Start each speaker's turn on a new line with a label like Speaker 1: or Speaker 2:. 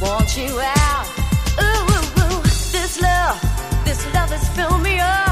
Speaker 1: want you out. Ooh, ooh, ooh, this love, this love has filled me up.